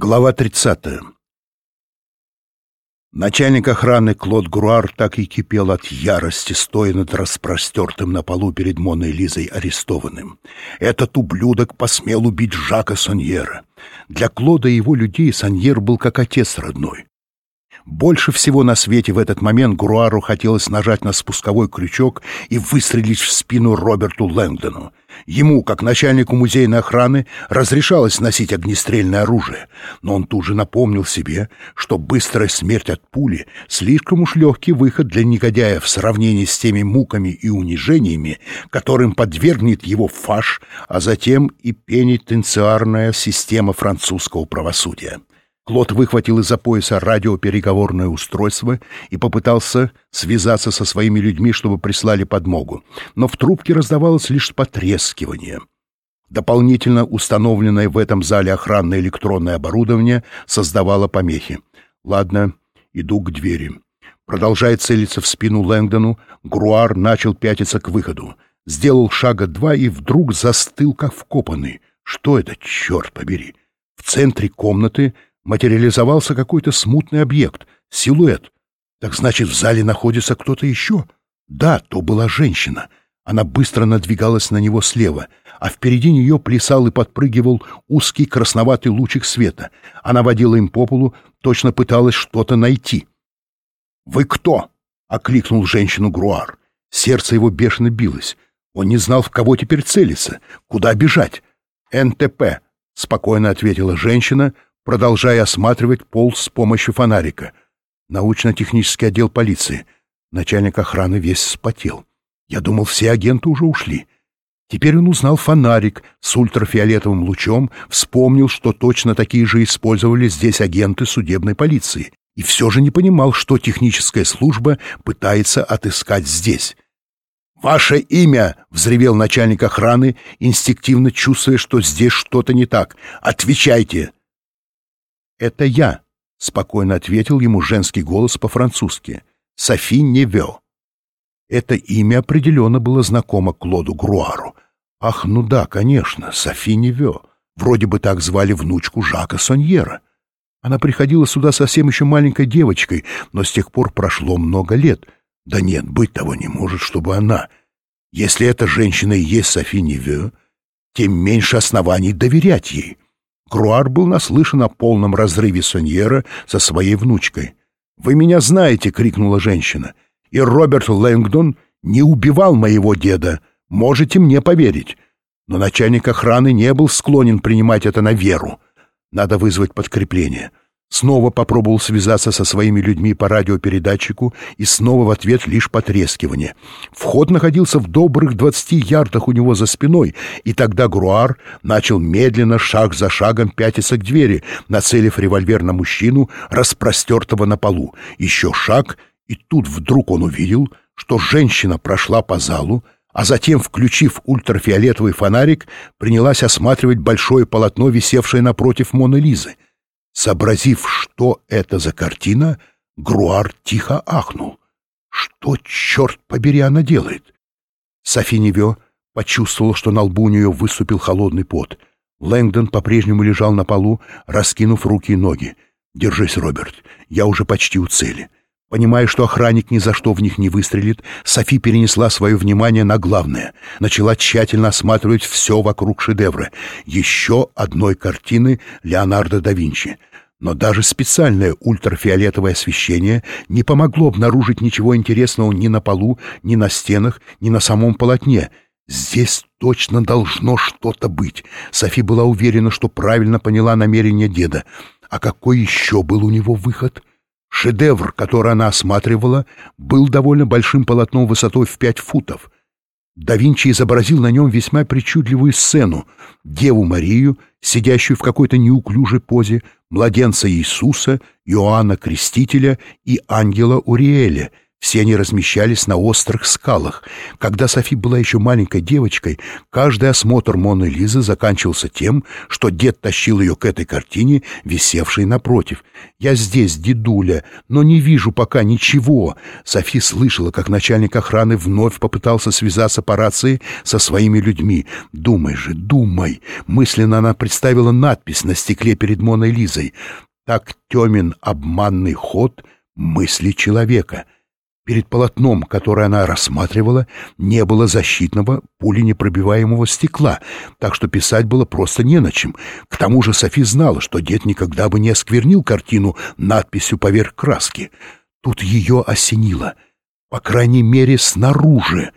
Глава 30. Начальник охраны Клод Груар так и кипел от ярости, стоя над распростертым на полу перед Моной Лизой арестованным. Этот ублюдок посмел убить Жака Соньера. Для Клода и его людей Соньер был как отец родной. Больше всего на свете в этот момент Груару хотелось нажать на спусковой крючок и выстрелить в спину Роберту Лэнгдону. Ему, как начальнику музейной охраны, разрешалось носить огнестрельное оружие, но он тут же напомнил себе, что быстрая смерть от пули — слишком уж легкий выход для негодяя в сравнении с теми муками и унижениями, которым подвергнет его фаш, а затем и пенитенциарная система французского правосудия. Клод выхватил из-за пояса радиопереговорное устройство и попытался связаться со своими людьми, чтобы прислали подмогу, но в трубке раздавалось лишь потрескивание. Дополнительно установленное в этом зале охранное электронное оборудование создавало помехи. «Ладно, иду к двери». Продолжая целиться в спину Лэнгдону, Груар начал пятиться к выходу. Сделал шага два и вдруг застыл, как вкопанный. Что это, черт побери? В центре комнаты — материализовался какой-то смутный объект, силуэт. Так значит, в зале находится кто-то еще? Да, то была женщина. Она быстро надвигалась на него слева, а впереди нее плясал и подпрыгивал узкий красноватый лучик света. Она водила им по полу, точно пыталась что-то найти. «Вы кто?» — окликнул женщину Груар. Сердце его бешено билось. Он не знал, в кого теперь целиться, куда бежать. «НТП», — спокойно ответила женщина, — продолжая осматривать пол с помощью фонарика. Научно-технический отдел полиции. Начальник охраны весь вспотел. Я думал, все агенты уже ушли. Теперь он узнал фонарик с ультрафиолетовым лучом, вспомнил, что точно такие же использовали здесь агенты судебной полиции, и все же не понимал, что техническая служба пытается отыскать здесь. «Ваше имя!» — взревел начальник охраны, инстинктивно чувствуя, что здесь что-то не так. «Отвечайте!» «Это я», — спокойно ответил ему женский голос по-французски. «Софи Невё». Это имя определенно было знакомо Клоду Груару. Ах, ну да, конечно, Софи Невё. Вроде бы так звали внучку Жака Соньера. Она приходила сюда совсем еще маленькой девочкой, но с тех пор прошло много лет. Да нет, быть того не может, чтобы она... Если эта женщина и есть Софи Невё, тем меньше оснований доверять ей. Круар был наслышан о полном разрыве Соньера со своей внучкой. «Вы меня знаете!» — крикнула женщина. «И Роберт Лэнгдон не убивал моего деда. Можете мне поверить». Но начальник охраны не был склонен принимать это на веру. Надо вызвать подкрепление. Снова попробовал связаться со своими людьми по радиопередатчику и снова в ответ лишь потрескивание. Вход находился в добрых двадцати ярдах у него за спиной, и тогда Груар начал медленно, шаг за шагом пятиться к двери, нацелив револьвер на мужчину, распростертого на полу. Еще шаг, и тут вдруг он увидел, что женщина прошла по залу, а затем, включив ультрафиолетовый фонарик, принялась осматривать большое полотно, висевшее напротив Моны Лизы — Сообразив, что это за картина, Груар тихо ахнул. Что, черт побери, она делает? Софи Невё почувствовал, что на лбу у нее выступил холодный пот. Лэнгдон по-прежнему лежал на полу, раскинув руки и ноги. «Держись, Роберт, я уже почти у цели». Понимая, что охранник ни за что в них не выстрелит, Софи перенесла свое внимание на главное. Начала тщательно осматривать все вокруг шедевра. Еще одной картины Леонардо да Винчи. Но даже специальное ультрафиолетовое освещение не помогло обнаружить ничего интересного ни на полу, ни на стенах, ни на самом полотне. Здесь точно должно что-то быть. Софи была уверена, что правильно поняла намерение деда. А какой еще был у него выход? Шедевр, который она осматривала, был довольно большим полотном высотой в пять футов. Да Винчи изобразил на нем весьма причудливую сцену — Деву Марию, сидящую в какой-то неуклюжей позе, младенца Иисуса, Иоанна Крестителя и ангела Уриэля, Все они размещались на острых скалах. Когда Софи была еще маленькой девочкой, каждый осмотр Моны Лизы заканчивался тем, что дед тащил ее к этой картине, висевшей напротив. «Я здесь, дедуля, но не вижу пока ничего». Софи слышала, как начальник охраны вновь попытался связаться по рации со своими людьми. «Думай же, думай!» Мысленно она представила надпись на стекле перед Моной Лизой. «Так темен обманный ход мысли человека». Перед полотном, которое она рассматривала, не было защитного пуленепробиваемого стекла, так что писать было просто не на чем. К тому же Софи знала, что дед никогда бы не осквернил картину надписью поверх краски. Тут ее осенило. По крайней мере, снаружи.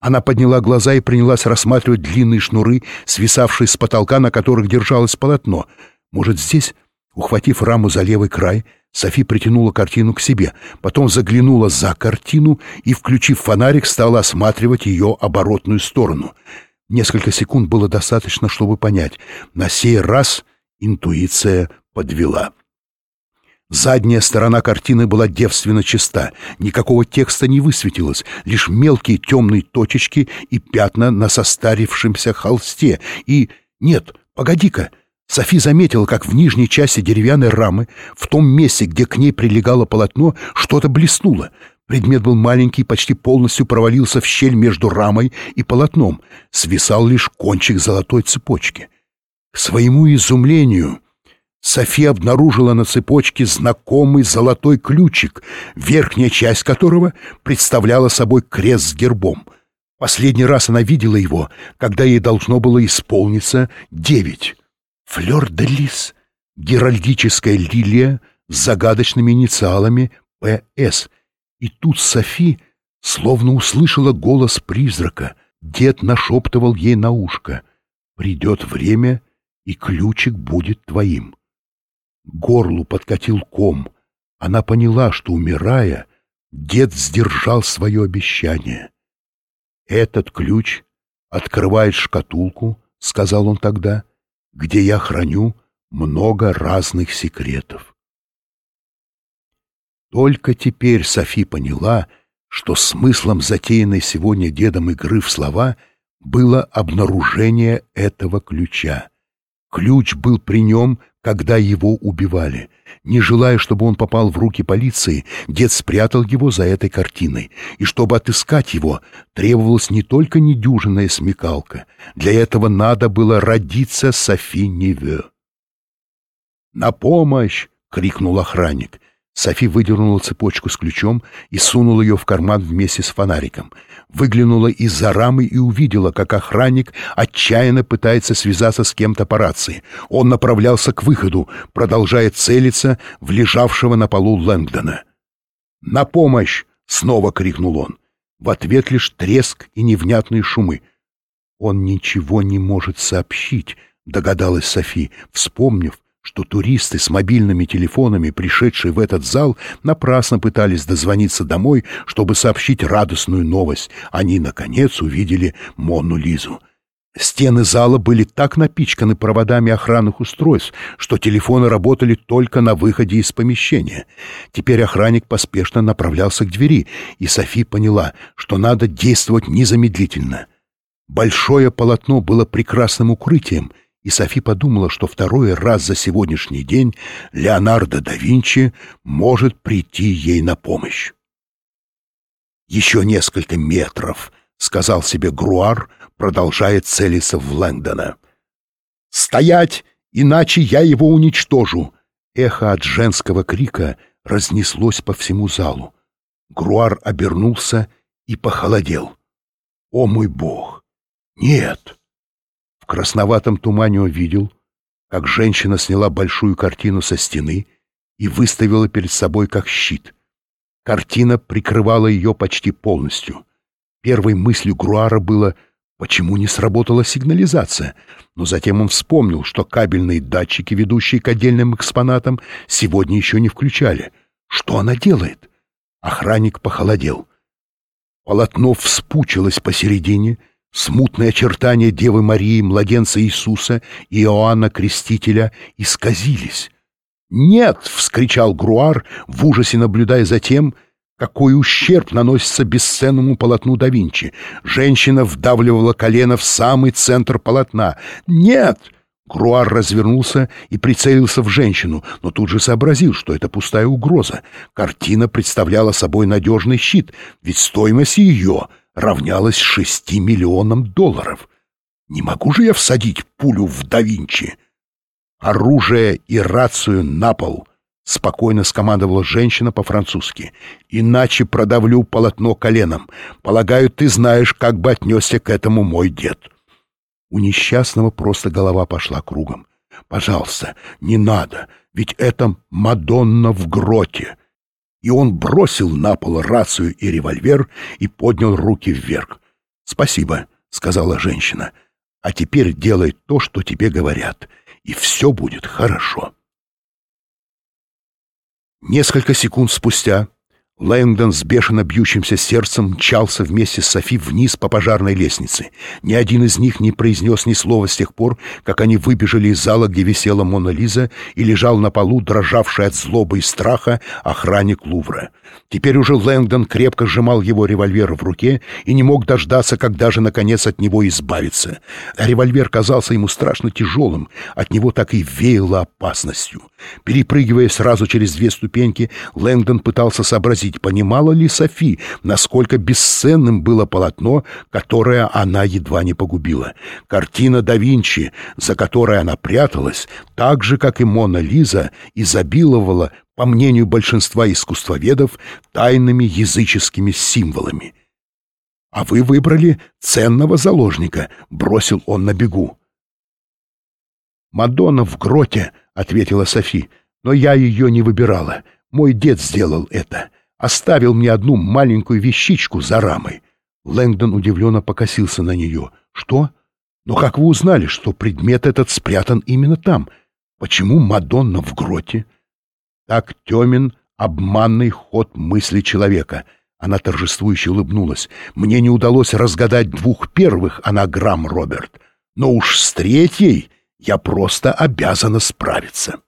Она подняла глаза и принялась рассматривать длинные шнуры, свисавшие с потолка, на которых держалось полотно. Может, здесь, ухватив раму за левый край, Софи притянула картину к себе, потом заглянула за картину и, включив фонарик, стала осматривать ее оборотную сторону. Несколько секунд было достаточно, чтобы понять. На сей раз интуиция подвела. Задняя сторона картины была девственно чиста, никакого текста не высветилось, лишь мелкие темные точечки и пятна на состарившемся холсте. И... Нет, погоди-ка! Софи заметила, как в нижней части деревянной рамы, в том месте, где к ней прилегало полотно, что-то блеснуло. Предмет был маленький, почти полностью провалился в щель между рамой и полотном. Свисал лишь кончик золотой цепочки. К своему изумлению Софи обнаружила на цепочке знакомый золотой ключик, верхняя часть которого представляла собой крест с гербом. Последний раз она видела его, когда ей должно было исполниться девять. Флёр-де-лис, геральдическая лилия с загадочными инициалами «ПС». И тут Софи словно услышала голос призрака. Дед нашептывал ей на ушко. «Придет время, и ключик будет твоим». Горлу подкатил ком. Она поняла, что, умирая, дед сдержал свое обещание. «Этот ключ открывает шкатулку», — сказал он тогда, — где я храню много разных секретов. Только теперь Софи поняла, что смыслом затеянной сегодня дедом игры в слова было обнаружение этого ключа. Ключ был при нем, когда его убивали. Не желая, чтобы он попал в руки полиции, дед спрятал его за этой картиной. И чтобы отыскать его, требовалась не только недюжинная смекалка. Для этого надо было родиться Софи Неве. «На помощь!» — крикнул охранник. Софи выдернула цепочку с ключом и сунула ее в карман вместе с фонариком. Выглянула из-за рамы и увидела, как охранник отчаянно пытается связаться с кем-то по рации. Он направлялся к выходу, продолжая целиться в лежавшего на полу Лэнгдона. «На помощь!» — снова крикнул он. В ответ лишь треск и невнятные шумы. «Он ничего не может сообщить», — догадалась Софи, вспомнив, что туристы с мобильными телефонами, пришедшие в этот зал, напрасно пытались дозвониться домой, чтобы сообщить радостную новость. Они, наконец, увидели Мону Лизу. Стены зала были так напичканы проводами охранных устройств, что телефоны работали только на выходе из помещения. Теперь охранник поспешно направлялся к двери, и Софи поняла, что надо действовать незамедлительно. Большое полотно было прекрасным укрытием — и Софи подумала, что второй раз за сегодняшний день Леонардо да Винчи может прийти ей на помощь. «Еще несколько метров», — сказал себе Груар, продолжая целиться в Лэнгдона. «Стоять, иначе я его уничтожу!» Эхо от женского крика разнеслось по всему залу. Груар обернулся и похолодел. «О мой бог! Нет!» В красноватом тумане он видел, как женщина сняла большую картину со стены и выставила перед собой как щит. Картина прикрывала ее почти полностью. Первой мыслью Груара было, почему не сработала сигнализация, но затем он вспомнил, что кабельные датчики, ведущие к отдельным экспонатам, сегодня еще не включали. Что она делает? Охранник похолодел. Полотно вспучилось посередине — Смутные очертания Девы Марии, младенца Иисуса и Иоанна Крестителя исказились. «Нет!» — вскричал Груар, в ужасе наблюдая за тем, какой ущерб наносится бесценному полотну да Винчи. Женщина вдавливала колено в самый центр полотна. «Нет!» Груар развернулся и прицелился в женщину, но тут же сообразил, что это пустая угроза. Картина представляла собой надежный щит, ведь стоимость ее равнялась шести миллионам долларов. Не могу же я всадить пулю в да Винчи? Оружие и рацию на пол —— спокойно скомандовала женщина по-французски. «Иначе продавлю полотно коленом. Полагаю, ты знаешь, как бы отнесся к этому мой дед». У несчастного просто голова пошла кругом. «Пожалуйста, не надо, ведь это Мадонна в гроте». И он бросил на пол рацию и револьвер и поднял руки вверх. «Спасибо», — сказала женщина. «А теперь делай то, что тебе говорят, и все будет хорошо». Несколько секунд спустя Лэнгдон с бешено бьющимся сердцем мчался вместе с Софи вниз по пожарной лестнице. Ни один из них не произнес ни слова с тех пор, как они выбежали из зала, где висела Мона Лиза, и лежал на полу, дрожавший от злобы и страха, охранник Лувра. Теперь уже Лэнгдон крепко сжимал его револьвер в руке и не мог дождаться, когда же, наконец, от него избавиться. Револьвер казался ему страшно тяжелым, от него так и веяло опасностью. Перепрыгивая сразу через две ступеньки, Лэнгдон пытался сообразить, спросить, понимала ли Софи, насколько бесценным было полотно, которое она едва не погубила. Картина да Винчи, за которой она пряталась, так же, как и Мона Лиза, изобиловала, по мнению большинства искусствоведов, тайными языческими символами. «А вы выбрали ценного заложника», — бросил он на бегу. «Мадонна в гроте», — ответила Софи, — «но я ее не выбирала. Мой дед сделал это оставил мне одну маленькую вещичку за рамой. Лэнгдон удивленно покосился на нее. «Что? Но как вы узнали, что предмет этот спрятан именно там? Почему Мадонна в гроте?» Так темен обманный ход мысли человека. Она торжествующе улыбнулась. «Мне не удалось разгадать двух первых анаграмм, Роберт, но уж с третьей я просто обязана справиться».